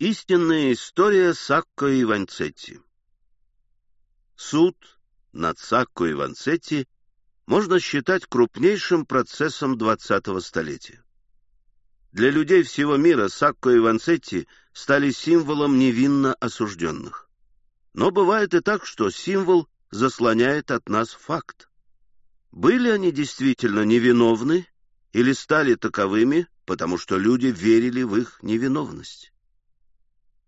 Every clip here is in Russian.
Истинная история Сакко и Ванцетти Суд над Сакко и Ванцетти можно считать крупнейшим процессом 20-го столетия. Для людей всего мира Сакко и Ванцетти стали символом невинно осужденных. Но бывает и так, что символ заслоняет от нас факт. Были они действительно невиновны или стали таковыми, потому что люди верили в их невиновность?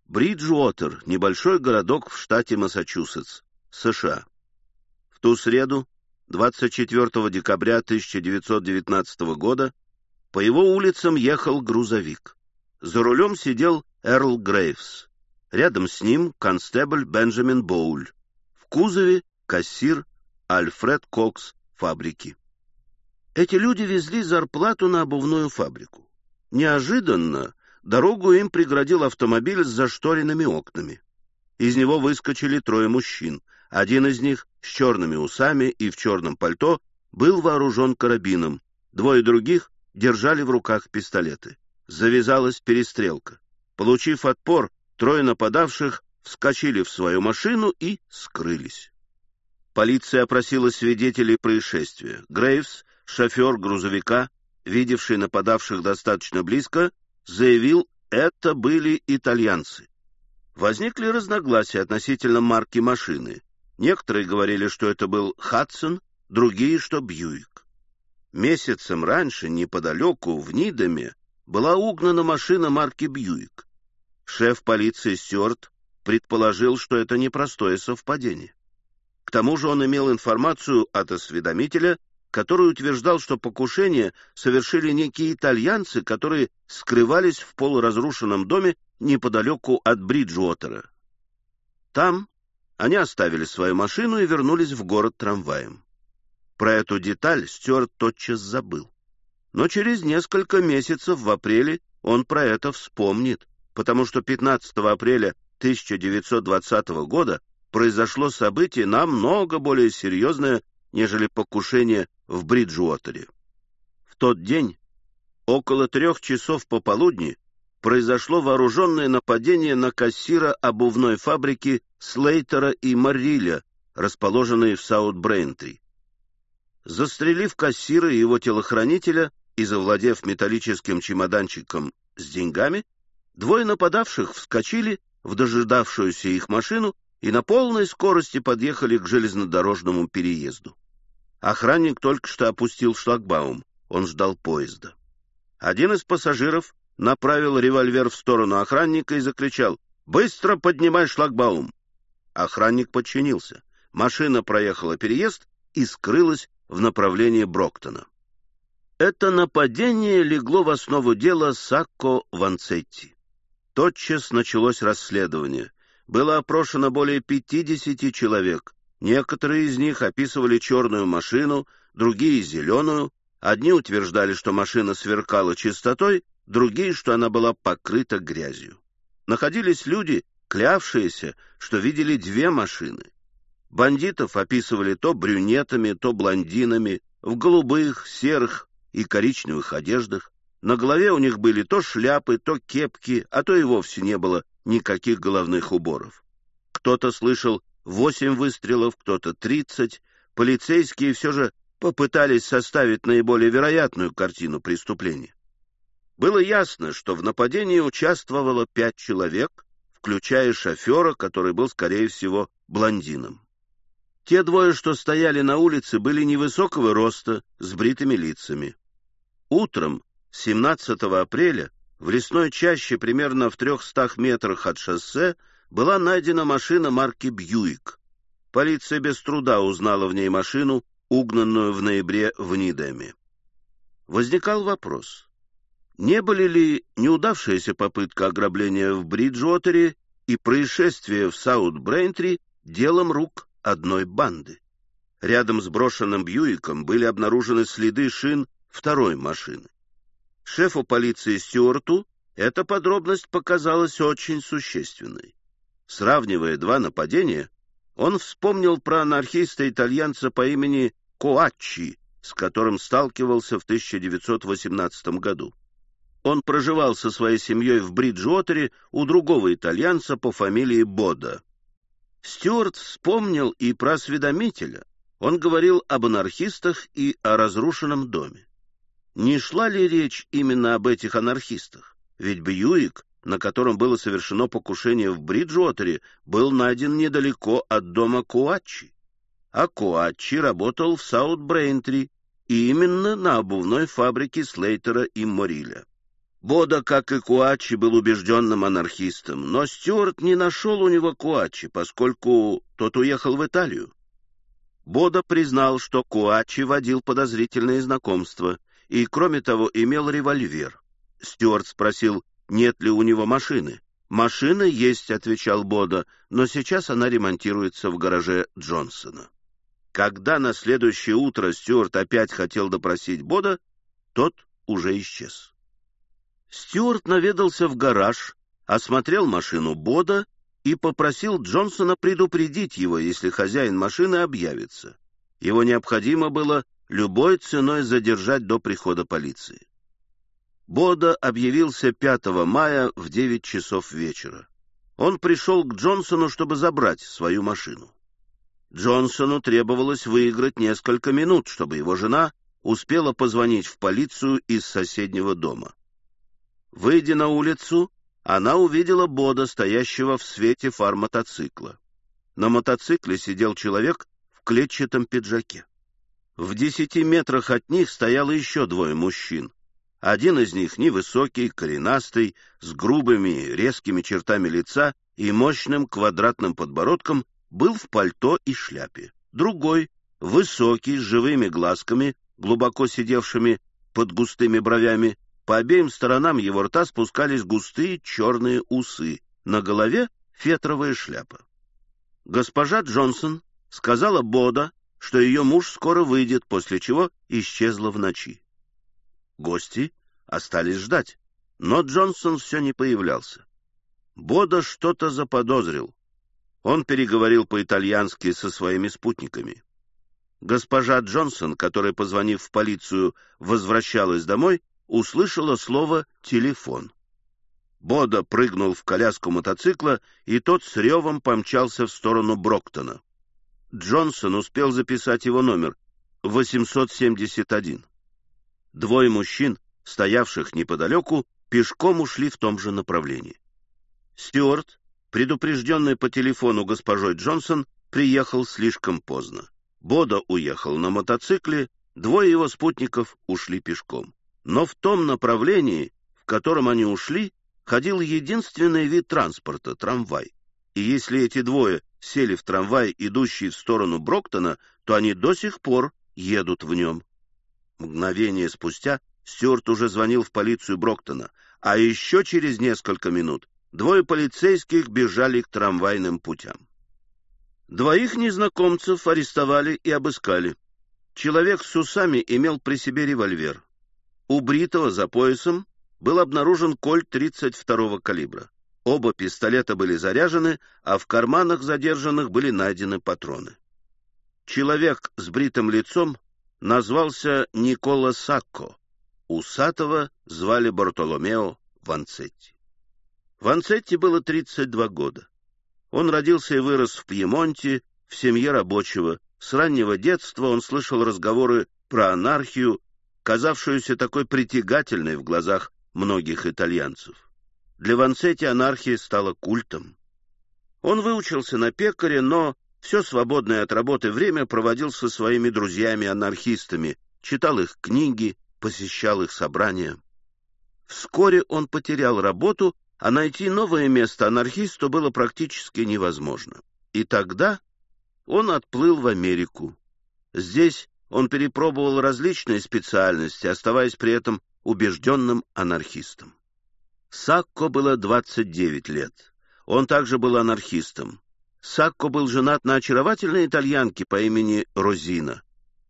Бриджуотер — небольшой городок в штате Массачусетс, США. В ту среду, 24 декабря 1919 года, по его улицам ехал грузовик. За рулем сидел Эрл Грейвс. Рядом с ним констебль Бенджамин Боуль. В кузове кассир Альфред Кокс фабрики. Эти люди везли зарплату на обувную фабрику. Неожиданно Дорогу им преградил автомобиль с зашторенными окнами. Из него выскочили трое мужчин. Один из них, с черными усами и в черном пальто, был вооружен карабином. Двое других держали в руках пистолеты. Завязалась перестрелка. Получив отпор, трое нападавших вскочили в свою машину и скрылись. Полиция опросила свидетелей происшествия. Грейвс, шофер грузовика, видевший нападавших достаточно близко, заявил, это были итальянцы. Возникли разногласия относительно марки машины. Некоторые говорили, что это был Хадсон, другие, что Бьюик. Месяцем раньше, неподалеку, в Нидаме, была угнана машина марки Бьюик. Шеф полиции Стюарт предположил, что это непростое совпадение. К тому же он имел информацию от осведомителя, который утверждал, что покушение совершили некие итальянцы, которые скрывались в полуразрушенном доме неподалеку от Бриджуотера. Там они оставили свою машину и вернулись в город трамваем. Про эту деталь Стюарт тотчас забыл. Но через несколько месяцев в апреле он про это вспомнит, потому что 15 апреля 1920 года произошло событие намного более серьезное, нежели покушение в Бриджуотере. В тот день, около трех часов пополудни, произошло вооруженное нападение на кассира обувной фабрики Слейтера и Марриля, расположенной в Саут-Брейнтри. Застрелив кассира и его телохранителя и завладев металлическим чемоданчиком с деньгами, двое нападавших вскочили в дожидавшуюся их машину и на полной скорости подъехали к железнодорожному переезду. Охранник только что опустил шлагбаум. Он ждал поезда. Один из пассажиров направил револьвер в сторону охранника и закричал «Быстро поднимай шлагбаум!». Охранник подчинился. Машина проехала переезд и скрылась в направлении Броктона. Это нападение легло в основу дела Сакко Ванцетти. Тотчас началось расследование. Было опрошено более 50 человек, Некоторые из них описывали черную машину, другие — зеленую. Одни утверждали, что машина сверкала чистотой, другие, что она была покрыта грязью. Находились люди, клявшиеся, что видели две машины. Бандитов описывали то брюнетами, то блондинами, в голубых, серых и коричневых одеждах. На голове у них были то шляпы, то кепки, а то и вовсе не было никаких головных уборов. Кто-то слышал восемь выстрелов, кто-то тридцать. Полицейские все же попытались составить наиболее вероятную картину преступления. Было ясно, что в нападении участвовало пять человек, включая шофера, который был, скорее всего, блондином. Те двое, что стояли на улице, были невысокого роста, с бритыми лицами. Утром, 17 апреля, в лесной чаще примерно в трехстах метрах от шоссе была найдена машина марки «Бьюик». Полиция без труда узнала в ней машину, угнанную в ноябре в Нидеме. Возникал вопрос, не были ли неудавшаяся попытка ограбления в Бриджуотере и происшествие в Саут-Брейнтри делом рук одной банды? Рядом с брошенным Бьюиком были обнаружены следы шин второй машины. Шефу полиции Стюарту эта подробность показалась очень существенной. Сравнивая два нападения, он вспомнил про анархиста-итальянца по имени Коаччи, с которым сталкивался в 1918 году. Он проживал со своей семьей в Бриджуотере у другого итальянца по фамилии Бода. Стюарт вспомнил и про осведомителя. Он говорил об анархистах и о разрушенном доме. Не шла ли речь именно об этих анархистах? Ведь Бьюик, на котором было совершено покушение в Бриджуотере, был найден недалеко от дома Куачи. А Куачи работал в Саут-Брейнтри, и именно на обувной фабрике Слейтера и Мориля. Бода, как и Куачи, был убежденным анархистом, но Стюарт не нашел у него Куачи, поскольку тот уехал в Италию. Бода признал, что Куачи водил подозрительные знакомства и, кроме того, имел револьвер. Стюарт спросил, нет ли у него машины. «Машина есть», — отвечал Бода, «но сейчас она ремонтируется в гараже Джонсона». Когда на следующее утро Стюарт опять хотел допросить Бода, тот уже исчез. Стюарт наведался в гараж, осмотрел машину Бода и попросил Джонсона предупредить его, если хозяин машины объявится. Его необходимо было любой ценой задержать до прихода полиции. Бода объявился 5 мая в 9 часов вечера. Он пришел к Джонсону, чтобы забрать свою машину. Джонсону требовалось выиграть несколько минут, чтобы его жена успела позвонить в полицию из соседнего дома. Выйдя на улицу, она увидела Бода, стоящего в свете фар мотоцикла. На мотоцикле сидел человек в клетчатом пиджаке. В десяти метрах от них стояло еще двое мужчин. Один из них невысокий, коренастый, с грубыми, резкими чертами лица и мощным квадратным подбородком, был в пальто и шляпе. Другой, высокий, с живыми глазками, глубоко сидевшими под густыми бровями, по обеим сторонам его рта спускались густые черные усы, на голове фетровая шляпа. Госпожа Джонсон сказала Бода, что ее муж скоро выйдет, после чего исчезла в ночи. Гости остались ждать, но Джонсон все не появлялся. Бода что-то заподозрил. Он переговорил по-итальянски со своими спутниками. Госпожа Джонсон, которая, позвонив в полицию, возвращалась домой, услышала слово «телефон». Бода прыгнул в коляску мотоцикла, и тот с ревом помчался в сторону Броктона. Джонсон успел записать его номер — 871. Двое мужчин, стоявших неподалеку, пешком ушли в том же направлении. Стюарт, предупрежденный по телефону госпожой Джонсон, приехал слишком поздно. Бода уехал на мотоцикле, двое его спутников ушли пешком. Но в том направлении, в котором они ушли, ходил единственный вид транспорта — трамвай. И если эти двое сели в трамвай, идущий в сторону Броктона, то они до сих пор едут в нем. Мгновение спустя Стюарт уже звонил в полицию Броктона, а еще через несколько минут двое полицейских бежали к трамвайным путям. Двоих незнакомцев арестовали и обыскали. Человек с усами имел при себе револьвер. У Бритова за поясом был обнаружен кольт 32-го калибра. Оба пистолета были заряжены, а в карманах задержанных были найдены патроны. Человек с бритым лицом назвался Никола Сакко. Усатого звали Бартоломео Ванцетти. Ванцетти было 32 года. Он родился и вырос в Пьемонте, в семье рабочего. С раннего детства он слышал разговоры про анархию, казавшуюся такой притягательной в глазах многих итальянцев. Для Ванцетти анархия стала культом. Он выучился на пекаря, но все свободное от работы время проводил со своими друзьями-анархистами, читал их книги, посещал их собрания. Вскоре он потерял работу, а найти новое место анархисту было практически невозможно. И тогда он отплыл в Америку. Здесь он перепробовал различные специальности, оставаясь при этом убежденным анархистом. Сакко было 29 лет. Он также был анархистом. Сакко был женат на очаровательной итальянке по имени Розина.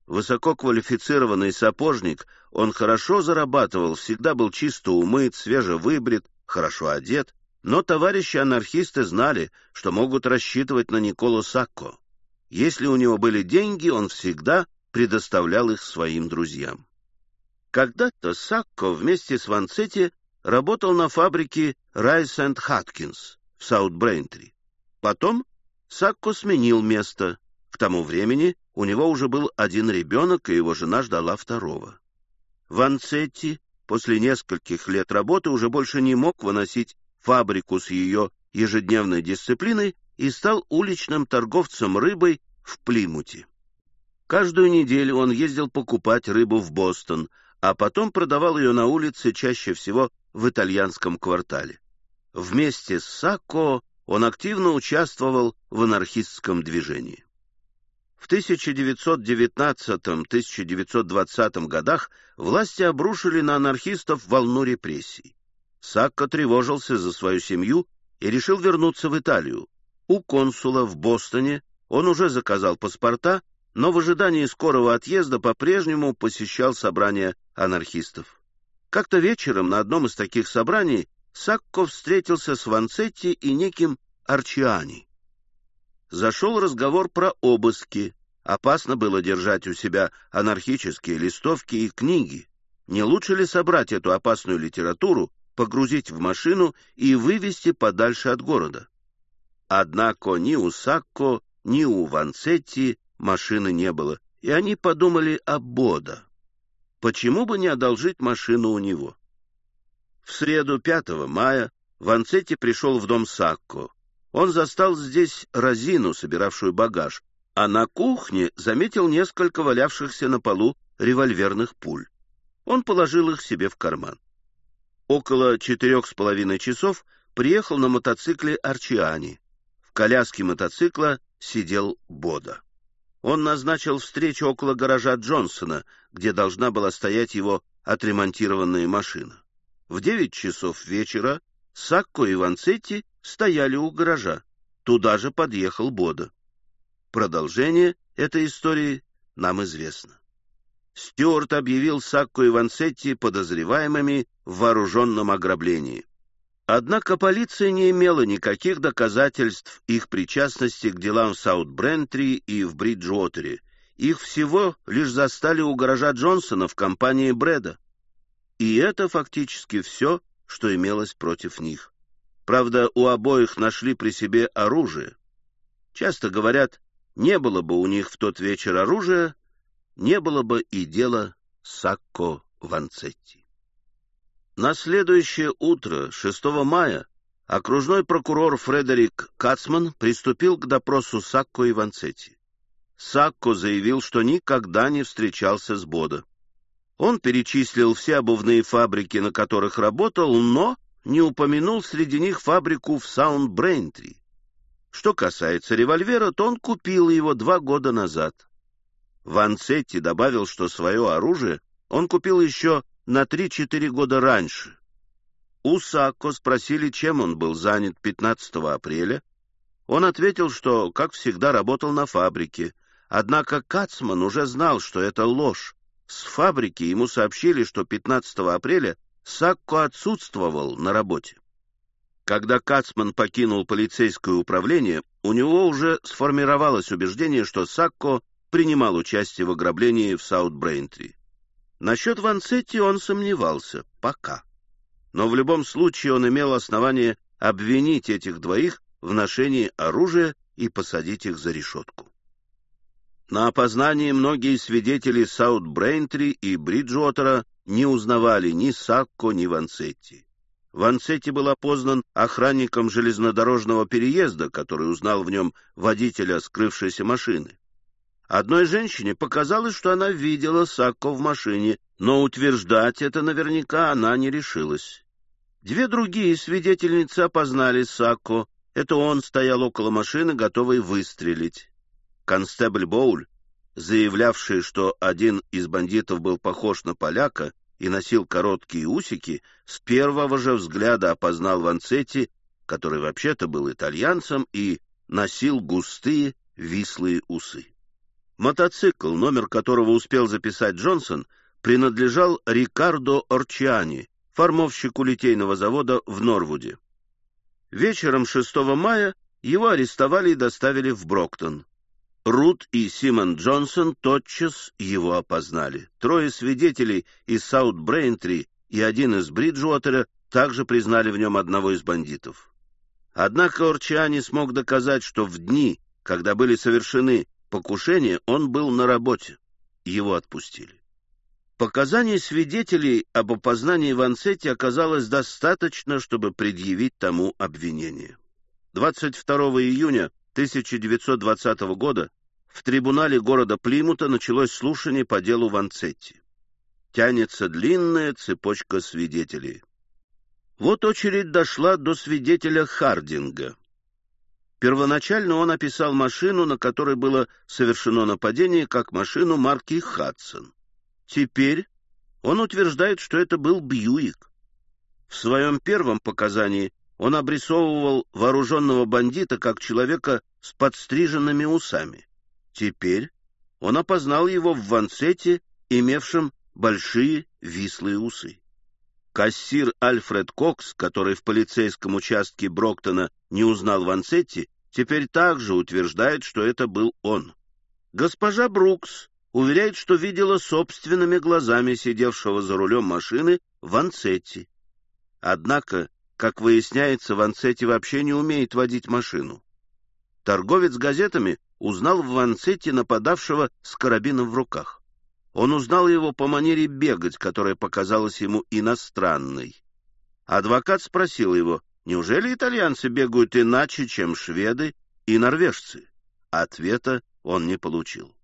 Высококвалифицированный сапожник, он хорошо зарабатывал, всегда был чисто умыт, свежевыбрит, хорошо одет, но товарищи-анархисты знали, что могут рассчитывать на Николу Сакко. Если у него были деньги, он всегда предоставлял их своим друзьям. Когда-то Сакко вместе с Ванцетти работал на фабрике Райс энд Хаткинс в Саут-Брейнтри. Потом Сакко сменил место. К тому времени у него уже был один ребенок, и его жена ждала второго. Ванцетти после нескольких лет работы уже больше не мог выносить фабрику с ее ежедневной дисциплиной и стал уличным торговцем рыбой в Плимуте. Каждую неделю он ездил покупать рыбу в Бостон, а потом продавал ее на улице, чаще всего в итальянском квартале. Вместе с Сакко он активно участвовал в анархистском движении. В 1919-1920 годах власти обрушили на анархистов волну репрессий. Сакко тревожился за свою семью и решил вернуться в Италию. У консула в Бостоне он уже заказал паспорта, но в ожидании скорого отъезда по-прежнему посещал собрания анархистов. Как-то вечером на одном из таких собраний Сакко встретился с Ванцетти и неким Арчиани. Зашел разговор про обыски. Опасно было держать у себя анархические листовки и книги. Не лучше ли собрать эту опасную литературу, погрузить в машину и вывести подальше от города? Однако ни у Сакко, ни у Ванцетти машины не было, и они подумали о Бода. Почему бы не одолжить машину у него? В среду 5 мая Ванцетти пришел в дом Сакко. Он застал здесь Розину, собиравшую багаж, а на кухне заметил несколько валявшихся на полу револьверных пуль. Он положил их себе в карман. Около четырех с половиной часов приехал на мотоцикле Арчиани коляске мотоцикла сидел Бода. Он назначил встречу около гаража Джонсона, где должна была стоять его отремонтированная машина. В девять часов вечера Сакко и Ванцетти стояли у гаража. Туда же подъехал Бода. Продолжение этой истории нам известно. Стюарт объявил Сакко и Ванцетти подозреваемыми в вооруженном ограблении. Однако полиция не имела никаких доказательств их причастности к делам в Саут-Брентри и в Бриджуотере. Их всего лишь застали у гаража Джонсона в компании Брэда. И это фактически все, что имелось против них. Правда, у обоих нашли при себе оружие. Часто говорят, не было бы у них в тот вечер оружия, не было бы и дела Сакко Ванцетти. На следующее утро, 6 мая, окружной прокурор Фредерик Кацман приступил к допросу Сакко и Ванцетти. Сакко заявил, что никогда не встречался с Бодо. Он перечислил все обувные фабрики, на которых работал, но не упомянул среди них фабрику в Саунд-Брейнтри. Что касается револьвера, то он купил его два года назад. Ванцетти добавил, что свое оружие он купил еще на 3-4 года раньше. У Сакко спросили, чем он был занят 15 апреля. Он ответил, что, как всегда, работал на фабрике. Однако Кацман уже знал, что это ложь. С фабрики ему сообщили, что 15 апреля Сакко отсутствовал на работе. Когда Кацман покинул полицейское управление, у него уже сформировалось убеждение, что Сакко принимал участие в ограблении в Саут-Брейнтри. Насчет Ванцетти он сомневался, пока. Но в любом случае он имел основание обвинить этих двоих в ношении оружия и посадить их за решетку. На опознании многие свидетели Саут-Брейнтри и Бриджуотера не узнавали ни Сакко, ни Ванцетти. Ванцетти был опознан охранником железнодорожного переезда, который узнал в нем водителя скрывшейся машины. Одной женщине показалось, что она видела Сакко в машине, но утверждать это наверняка она не решилась. Две другие свидетельницы опознали Сакко. Это он стоял около машины, готовый выстрелить. Констебль Боуль, заявлявший, что один из бандитов был похож на поляка и носил короткие усики, с первого же взгляда опознал Ванцетти, который вообще-то был итальянцем и носил густые вислые усы. Мотоцикл, номер которого успел записать Джонсон, принадлежал Рикардо Орчиани, формовщику литейного завода в Норвуде. Вечером 6 мая его арестовали и доставили в Броктон. Рут и Симон Джонсон тотчас его опознали. Трое свидетелей из Саут-Брейнтри и один из Бриджуотера также признали в нем одного из бандитов. Однако Орчани смог доказать, что в дни, когда были совершены покушения, он был на работе. Его отпустили. Показаний свидетелей об опознании Вансетти оказалось достаточно, чтобы предъявить тому обвинение. 22 июня 1920 года в трибунале города Плимута началось слушание по делу Ванцетти. Тянется длинная цепочка свидетелей. Вот очередь дошла до свидетеля Хардинга. Первоначально он описал машину, на которой было совершено нападение, как машину марки «Хадсон». Теперь он утверждает, что это был Бьюик. В своем первом показании он обрисовывал вооруженного бандита как человека с подстриженными усами. Теперь он опознал его в ванцете, имевшем большие вислые усы. Кассир Альфред Кокс, который в полицейском участке Броктона не узнал Ванцетти, теперь также утверждает, что это был он. Госпожа Брукс уверяет, что видела собственными глазами сидевшего за рулем машины Ванцетти. Однако, как выясняется, Ванцетти вообще не умеет водить машину. Торговец газетами узнал в Ванцетти нападавшего с карабином в руках. Он узнал его по манере бегать, которая показалась ему иностранной. Адвокат спросил его, неужели итальянцы бегают иначе, чем шведы и норвежцы? Ответа он не получил.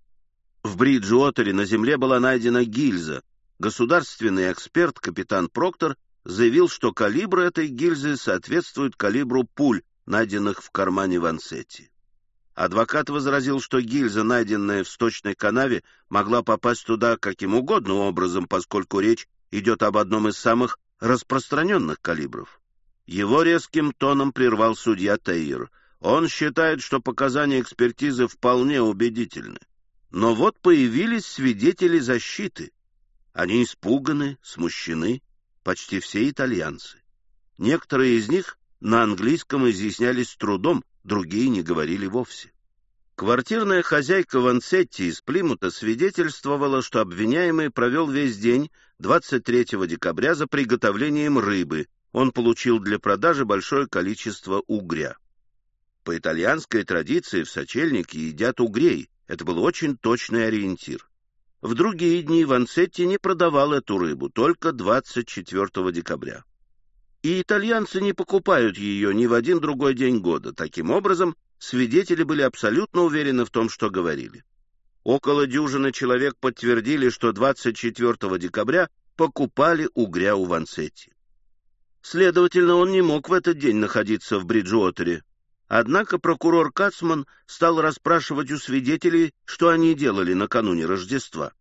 В Бриджуотере на земле была найдена гильза. Государственный эксперт капитан Проктор заявил, что калибр этой гильзы соответствует калибру пуль, найденных в кармане Вансетти. Адвокат возразил, что гильза, найденная в сточной канаве, могла попасть туда каким угодно образом, поскольку речь идет об одном из самых распространенных калибров. Его резким тоном прервал судья Тейер. Он считает, что показания экспертизы вполне убедительны. Но вот появились свидетели защиты. Они испуганы, смущены, почти все итальянцы. Некоторые из них на английском изъяснялись с трудом, другие не говорили вовсе. Квартирная хозяйка Ванцетти из Плимута свидетельствовала, что обвиняемый провел весь день 23 декабря за приготовлением рыбы. Он получил для продажи большое количество угря. По итальянской традиции в сочельнике едят угрей, это был очень точный ориентир. В другие дни Ванцетти не продавал эту рыбу, только 24 декабря. И итальянцы не покупают ее ни в один другой день года. Таким образом, свидетели были абсолютно уверены в том, что говорили. Около дюжины человек подтвердили, что 24 декабря покупали угря у Ванцетти. Следовательно, он не мог в этот день находиться в Бриджуотере, Однако прокурор Кацман стал расспрашивать у свидетелей, что они делали накануне Рождества.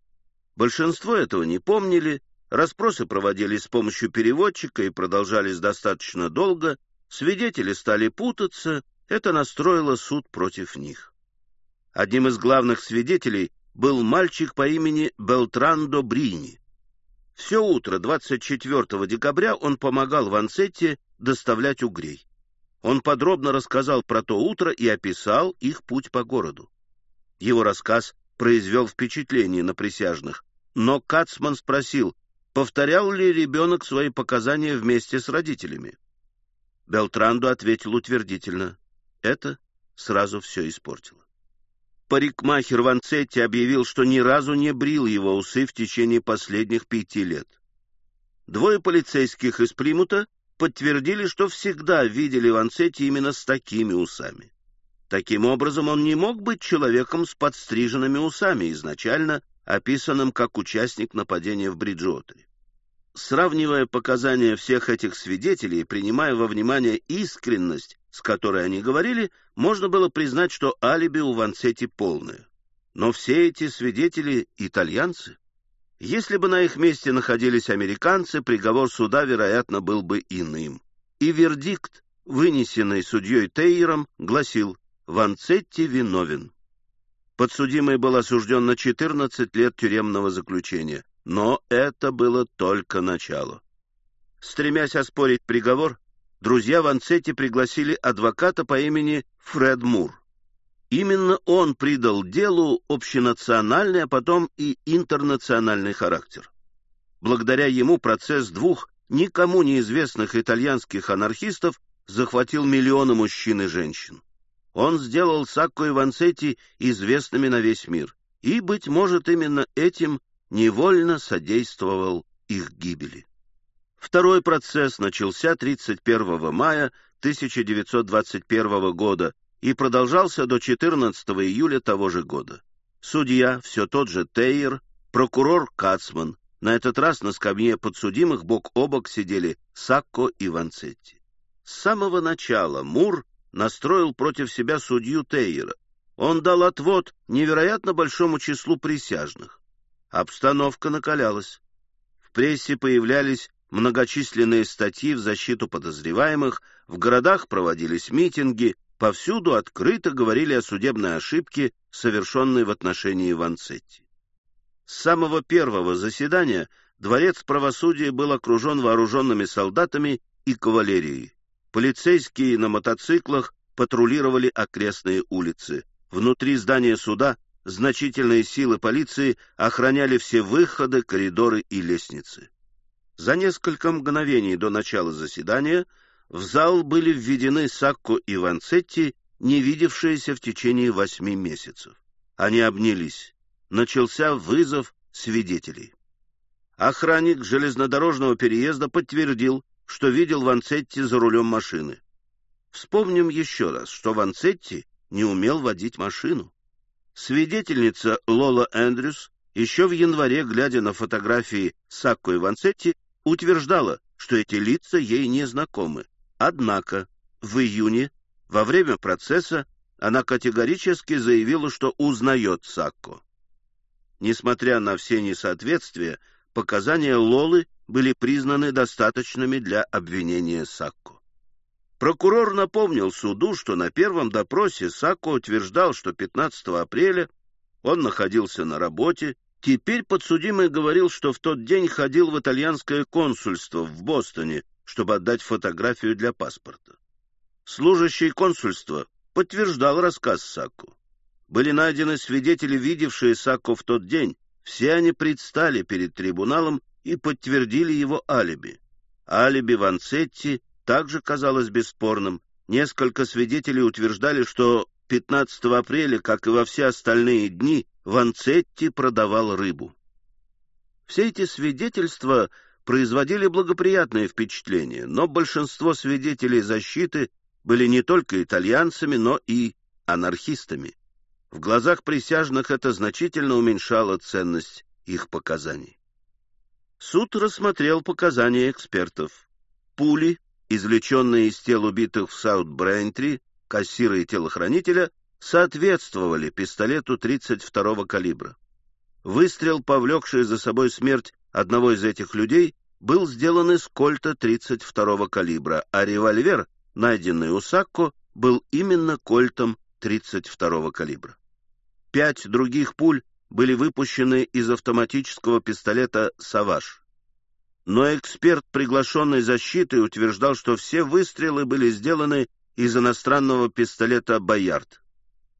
Большинство этого не помнили, расспросы проводились с помощью переводчика и продолжались достаточно долго, свидетели стали путаться, это настроило суд против них. Одним из главных свидетелей был мальчик по имени Белтрандо Брини. Все утро 24 декабря он помогал Ванцетте доставлять угрей. Он подробно рассказал про то утро и описал их путь по городу. Его рассказ произвел впечатление на присяжных, но Кацман спросил, повторял ли ребенок свои показания вместе с родителями. Белтранду ответил утвердительно. Это сразу все испортило. Парикмахер Ванцетти объявил, что ни разу не брил его усы в течение последних пяти лет. Двое полицейских из Примута подтвердили, что всегда видели Ванцетти именно с такими усами. Таким образом, он не мог быть человеком с подстриженными усами, изначально описанным как участник нападения в Бриджуотере. Сравнивая показания всех этих свидетелей, принимая во внимание искренность, с которой они говорили, можно было признать, что алиби у Ванцетти полное. Но все эти свидетели — итальянцы. Если бы на их месте находились американцы, приговор суда, вероятно, был бы иным. И вердикт, вынесенный судьей Тейером, гласил «Ванцетти виновен». Подсудимый был осужден на 14 лет тюремного заключения, но это было только начало. Стремясь оспорить приговор, друзья Ванцетти пригласили адвоката по имени Фред Мур. Именно он придал делу общенациональный, а потом и интернациональный характер. Благодаря ему процесс двух никому неизвестных итальянских анархистов захватил миллионы мужчин и женщин. Он сделал Сакко и Ванцетти известными на весь мир, и, быть может, именно этим невольно содействовал их гибели. Второй процесс начался 31 мая 1921 года и продолжался до 14 июля того же года. Судья, все тот же Тейер, прокурор Кацман, на этот раз на скамье подсудимых бок о бок сидели Сакко и Ванцетти. С самого начала Мур настроил против себя судью Тейера. Он дал отвод невероятно большому числу присяжных. Обстановка накалялась. В прессе появлялись многочисленные статьи в защиту подозреваемых, в городах проводились митинги, повсюду открыто говорили о судебной ошибке, совершенной в отношении Ванцетти. С самого первого заседания дворец правосудия был окружен вооруженными солдатами и кавалерией. Полицейские на мотоциклах патрулировали окрестные улицы. Внутри здания суда значительные силы полиции охраняли все выходы, коридоры и лестницы. За несколько мгновений до начала заседания в зал были введены Сакко и Ванцетти, не видевшиеся в течение восьми месяцев. Они обнялись. Начался вызов свидетелей. Охранник железнодорожного переезда подтвердил, что видел Ванцетти за рулем машины. Вспомним еще раз, что Ванцетти не умел водить машину. Свидетельница Лола Эндрюс еще в январе, глядя на фотографии Сакко и Ванцетти, утверждала, что эти лица ей не знакомы. Однако в июне, во время процесса, она категорически заявила, что узнает Сакко. Несмотря на все несоответствия, показания Лолы были признаны достаточными для обвинения Сакко. Прокурор напомнил суду, что на первом допросе Сакко утверждал, что 15 апреля он находился на работе Теперь подсудимый говорил, что в тот день ходил в итальянское консульство в Бостоне, чтобы отдать фотографию для паспорта. Служащий консульства подтверждал рассказ Саку. Были найдены свидетели, видевшие Саку в тот день. Все они предстали перед трибуналом и подтвердили его алиби. Алиби Ванцетти также казалось бесспорным. Несколько свидетелей утверждали, что 15 апреля, как и во все остальные дни, Ванцетти продавал рыбу. Все эти свидетельства производили благоприятное впечатление, но большинство свидетелей защиты были не только итальянцами, но и анархистами. В глазах присяжных это значительно уменьшало ценность их показаний. Суд рассмотрел показания экспертов. Пули, извлеченные из тел убитых в Саут-Брейнтри, кассира и телохранителя, соответствовали пистолету 32-го калибра. Выстрел, повлекший за собой смерть одного из этих людей, был сделан из кольта 32-го калибра, а револьвер, найденный у Сакко, был именно кольтом 32-го калибра. Пять других пуль были выпущены из автоматического пистолета «Саваж». Но эксперт, приглашенный защитой, утверждал, что все выстрелы были сделаны из иностранного пистолета «Боярд».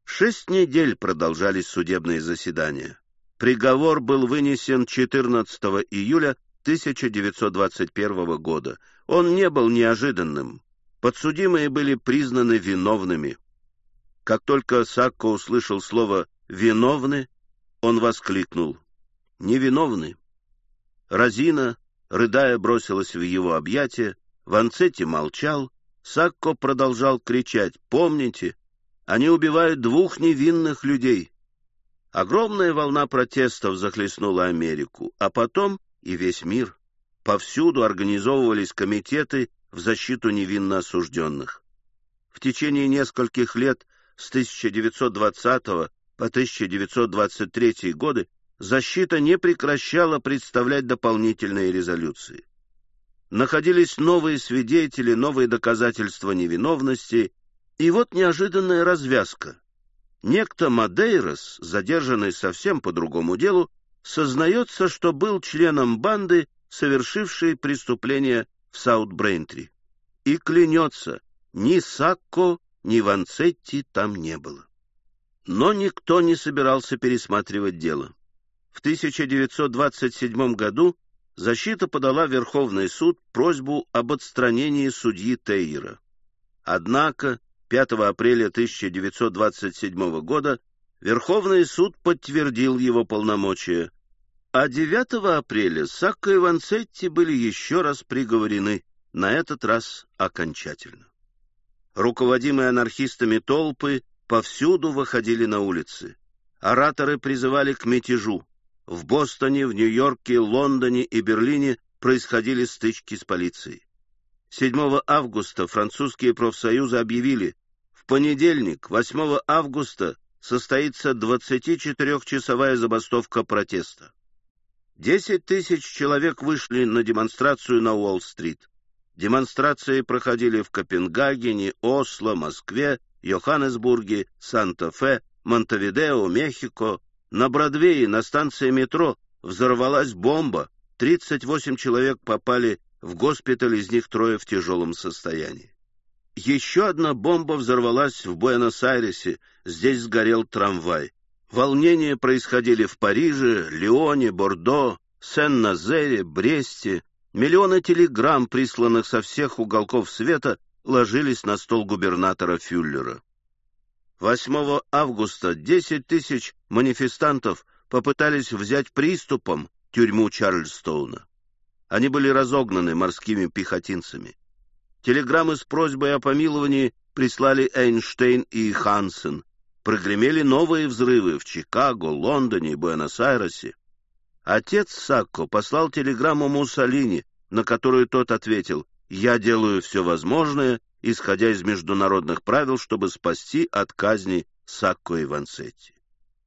Шесть недель продолжались судебные заседания. Приговор был вынесен 14 июля 1921 года. Он не был неожиданным. Подсудимые были признаны виновными. Как только Сакко услышал слово «виновны», он воскликнул «невиновны». Розина, рыдая, бросилась в его объятия, Ванцетти молчал, Сакко продолжал кричать «Помните, они убивают двух невинных людей. Огромная волна протестов захлестнула Америку, а потом и весь мир. Повсюду организовывались комитеты в защиту невинно осужденных. В течение нескольких лет с 1920 по 1923 годы защита не прекращала представлять дополнительные резолюции. Находились новые свидетели, новые доказательства невиновности, и вот неожиданная развязка. Некто Мадейрос, задержанный совсем по другому делу, сознается, что был членом банды, совершившей преступление в Саут-Брейнтри. И клянется, ни Сакко, ни Ванцетти там не было. Но никто не собирался пересматривать дело. В 1927 году защита подала в Верховный суд просьбу об отстранении судьи Тейера. Однако 5 апреля 1927 года Верховный суд подтвердил его полномочия, а 9 апреля Сакко и Ванцетти были еще раз приговорены, на этот раз окончательно. Руководимые анархистами толпы повсюду выходили на улицы. Ораторы призывали к мятежу. В Бостоне, в Нью-Йорке, Лондоне и Берлине происходили стычки с полицией. 7 августа французские профсоюзы объявили, в понедельник, 8 августа, состоится 24-часовая забастовка протеста. Десять тысяч человек вышли на демонстрацию на Уолл-стрит. Демонстрации проходили в Копенгагене, Осло, Москве, Йоханнесбурге, Санта-Фе, Монтевидео, Мехико. На Бродвее на станции метро взорвалась бомба. 38 человек попали в госпиталь, из них трое в тяжелом состоянии. Еще одна бомба взорвалась в Буэнос-Айресе, здесь сгорел трамвай. Волнения происходили в Париже, Лионе, Бордо, Сен-Назере, Бресте. Миллионы телеграмм, присланных со всех уголков света, ложились на стол губернатора Фюллера. 8 августа 10 тысяч манифестантов попытались взять приступом тюрьму Чарльстоуна. Они были разогнаны морскими пехотинцами. Телеграммы с просьбой о помиловании прислали Эйнштейн и Хансен. Прогремели новые взрывы в Чикаго, Лондоне и Буэнос-Айресе. Отец Сакко послал телеграмму Муссолини, на которую тот ответил «Я делаю все возможное, исходя из международных правил, чтобы спасти от казни Сакко и Ванцетти».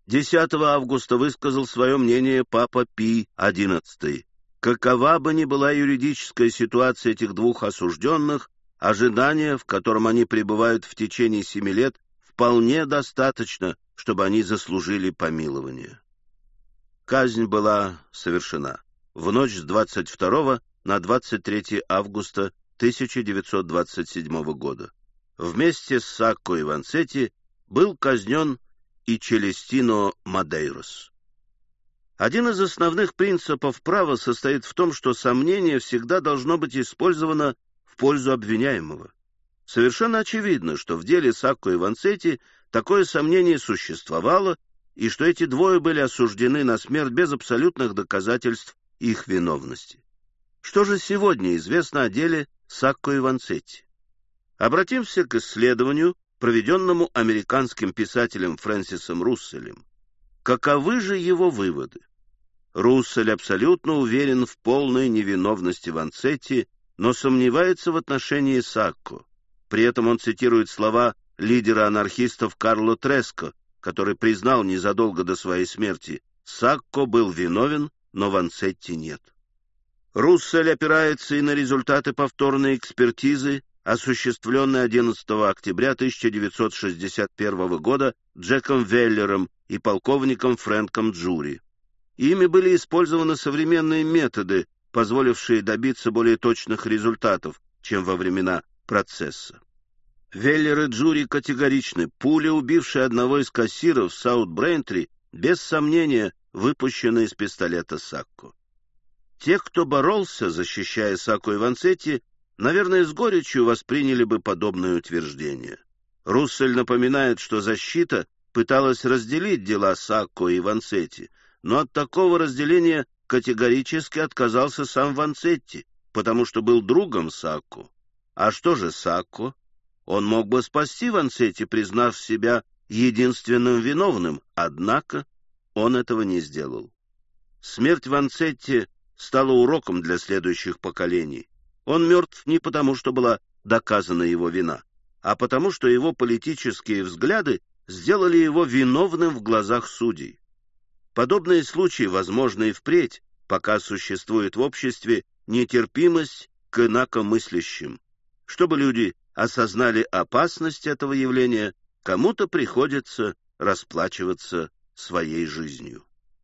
10 августа высказал свое мнение папа Пи XI. Какова бы ни была юридическая ситуация этих двух осужденных, ожидание, в котором они пребывают в течение семи лет, вполне достаточно, чтобы они заслужили помилование. Казнь была совершена в ночь с 22 на 23 августа 1927 года. Вместе с Сакко и Ванцетти был казнен и Челестино Мадейрос. Один из основных принципов права состоит в том, что сомнение всегда должно быть использовано в пользу обвиняемого. Совершенно очевидно, что в деле Сакко и Ванцетти такое сомнение существовало, и что эти двое были осуждены на смерть без абсолютных доказательств их виновности. Что же сегодня известно о деле Сакко и Ванцетти? Обратимся к исследованию, проведенному американским писателем Фрэнсисом Русселем. Каковы же его выводы? Руссель абсолютно уверен в полной невиновности Ванцетти, но сомневается в отношении Сакко. При этом он цитирует слова лидера анархистов Карло Треско, который признал незадолго до своей смерти, Сакко был виновен, но Ванцетти нет. Руссель опирается и на результаты повторной экспертизы, осуществленной 11 октября 1961 года Джеком Веллером и полковником Фрэнком Джури. Ими были использованы современные методы, позволившие добиться более точных результатов, чем во времена процесса. Веллер и Джури категоричны. Пуля, убившая одного из кассиров в Саут-Брейнтри, без сомнения, выпущена из пистолета Сакко. Те, кто боролся, защищая Сакко и Ванцетти, наверное, с горечью восприняли бы подобное утверждение. Руссель напоминает, что защита пыталась разделить дела Сакко и Ванцетти, но от такого разделения категорически отказался сам Ванцетти, потому что был другом Сакко. А что же Сакко? Он мог бы спасти Ванцетти, признав себя единственным виновным, однако он этого не сделал. Смерть Ванцетти стала уроком для следующих поколений. Он мертв не потому, что была доказана его вина, а потому, что его политические взгляды сделали его виновным в глазах судей. Подобные случаи возможны и впредь, пока существует в обществе нетерпимость к инакомыслящим. Чтобы люди осознали опасность этого явления, кому-то приходится расплачиваться своей жизнью.